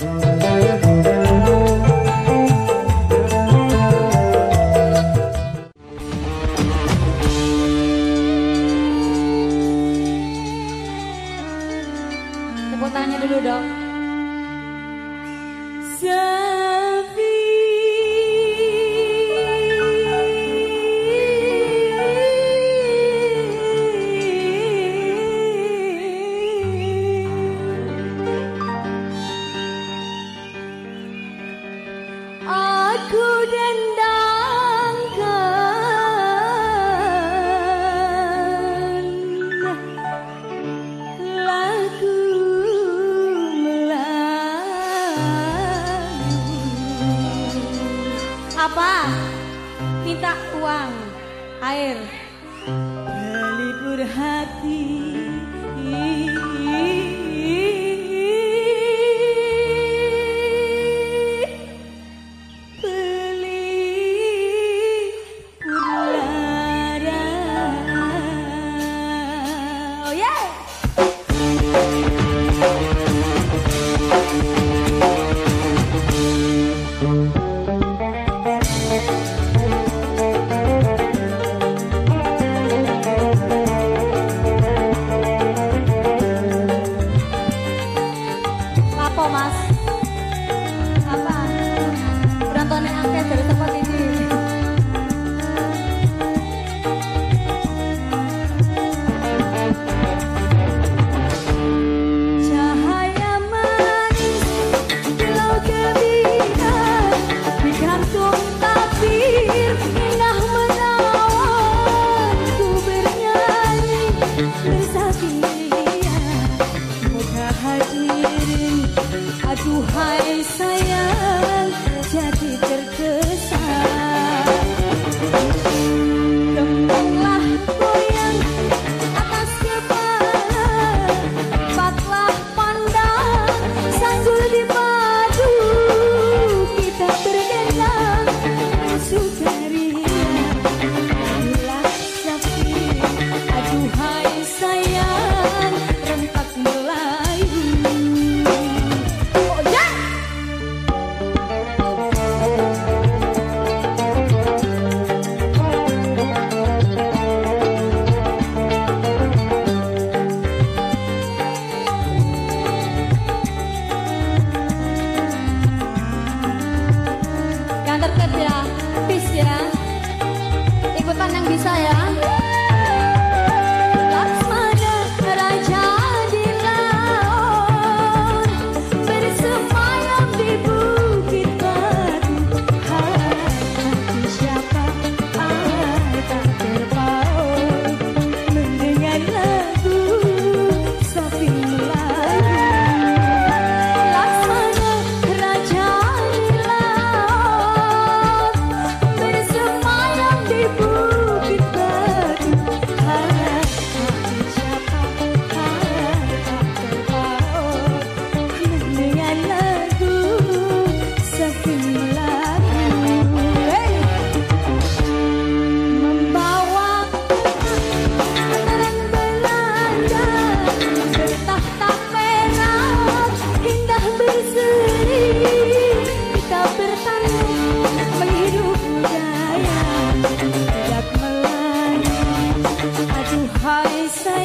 Tepuk tangannya dulu dong. apa? Minta uang, air, melipur hati.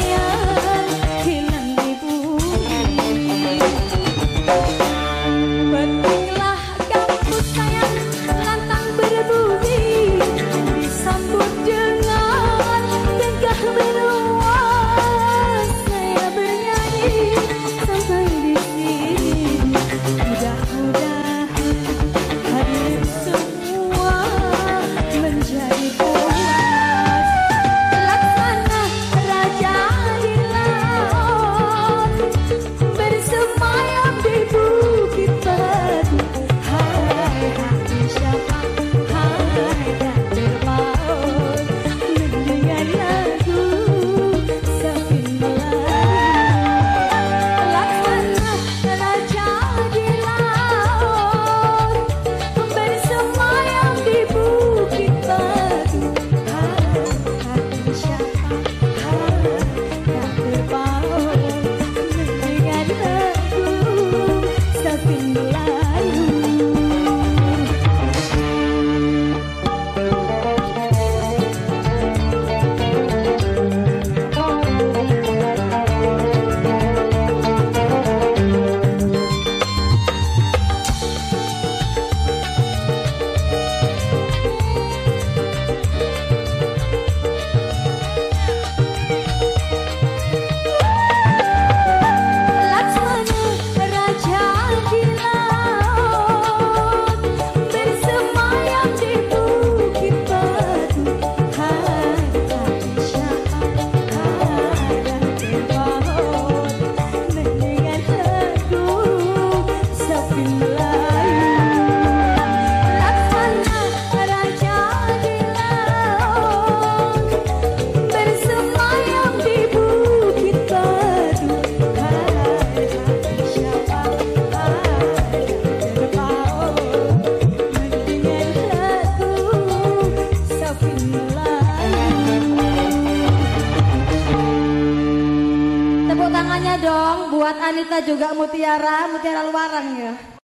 yeah. Dong buat Anita juga Mutiara, Mutiara Luarang ya.